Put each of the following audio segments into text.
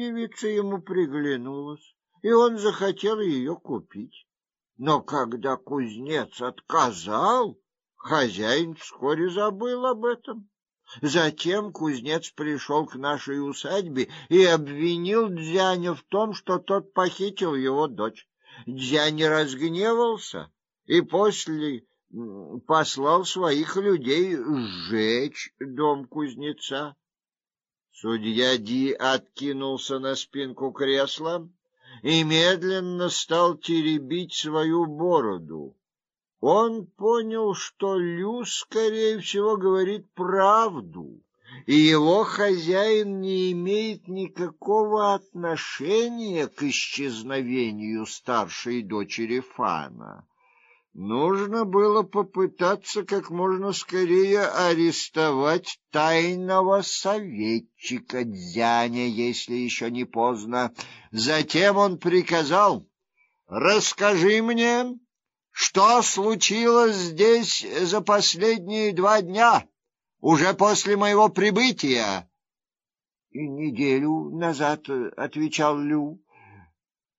девица ему приглянулась, и он захотел ее купить. Но когда кузнец отказал, хозяин вскоре забыл об этом. Затем кузнец пришел к нашей усадьбе и обвинил Дзяня в том, что тот похитил его дочь. Дзянь разгневался и после послал своих людей сжечь дом кузнеца. Судья Ди откинулся на спинку кресла и медленно стал теребить свою бороду. Он понял, что Лю, скорее всего, говорит правду, и его хозяин не имеет никакого отношения к исчезновению старшей дочери Фана. Нужно было попытаться как можно скорее арестовать тайного советчика Дзяня, если еще не поздно. Затем он приказал: "Расскажи мне, что случилось здесь за последние два дня, уже после моего прибытия?" И неделю назад отвечал Лю,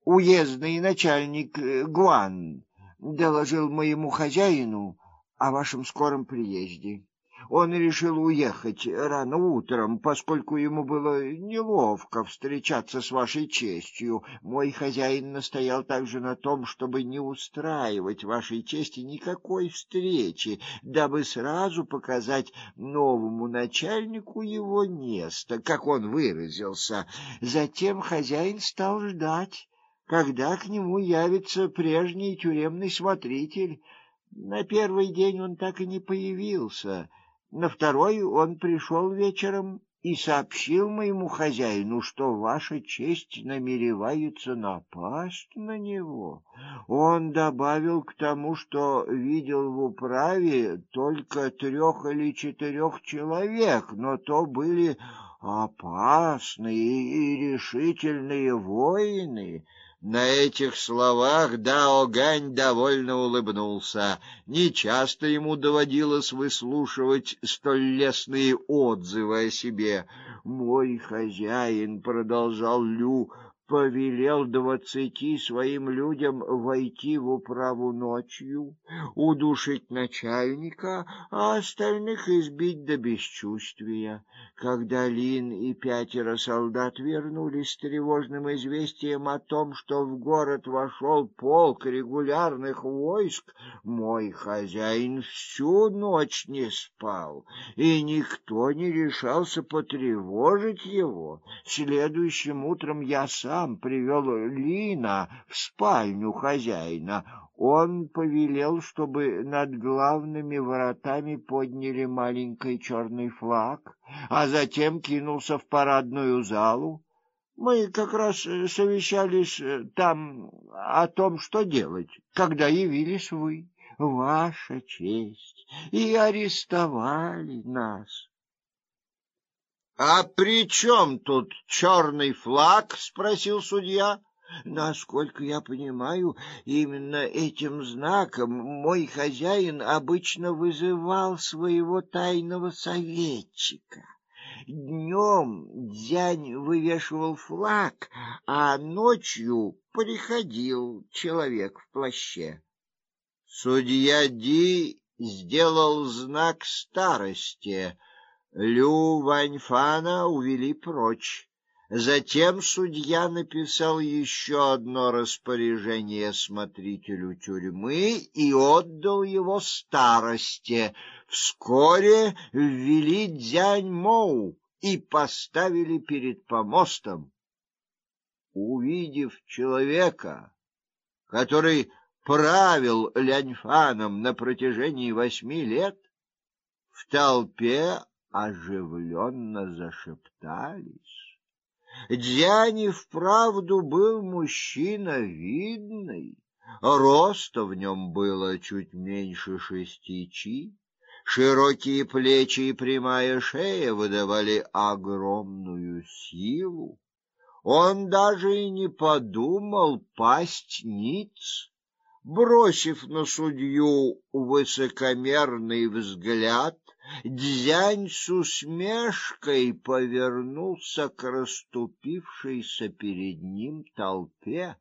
уездный начальник Гуан доложил моему хозяину о вашем скором приезде. Он решил уехать рано утром, поскольку ему было неловко встречаться с вашей честью. Мой хозяин настоял также на том, чтобы не устраивать вашей чести никакой встречи, дабы сразу показать новому начальнику его место, как он выразился. Затем хозяин стал ждать когда к нему явится прежний тюремный смотритель. На первый день он так и не появился. На второй он пришел вечером и сообщил моему хозяину, что ваша честь намеревается напасть на него. Он добавил к тому, что видел в управе только трех или четырех человек, но то были опасные и решительные воины. На этих словах Дао Гань довольно улыбнулся. Нечасто ему доводилось выслушивать столь лестные отзывы о себе. Мой хозяин продолжал Лю повелел двадцати своим людям войти в управу ночью, удушить начальника, а остальных избить до бесчувствия. Когда Лин и пятеро солдат вернулись с тревожным известием о том, что в город вошел полк регулярных войск, мой хозяин всю ночь не спал, и никто не решался потревожить его. Следующим утром я сам сам привел Лина в спальню хозяина. Он повелел, чтобы над главными воротами подняли маленький черный флаг, а затем кинулся в парадную залу. Мы как раз совещались там о том, что делать, когда явились вы, ваша честь, и арестовали нас. А при чем тут черный флаг, спросил судья. Насколько я понимаю, именно этим знаком мой хозяин обычно вызывал своего тайного советчика. Днем Дзянь вывешивал флаг, а ночью приходил человек в плаще. Судья Ди сделал знак старости — Лю Ваньфана увели прочь. Затем судья написал еще одно распоряжение смотрителю тюрьмы и отдал его старости. Вскоре ввели Дзянь Моу и поставили перед помостом. Увидев человека, который правил Ляньфаном на протяжении восьми лет, в толпе оживленно зашептались. Дзянь вправду был мужчина видный, роста в нем было чуть меньше шести чи, широкие плечи и прямая шея выдавали огромную силу. Он даже и не подумал пасть ниц, бросив на судью высокомерный взгляд, Дзянь с усмешкой повернулся к расступившейся перед ним толпе.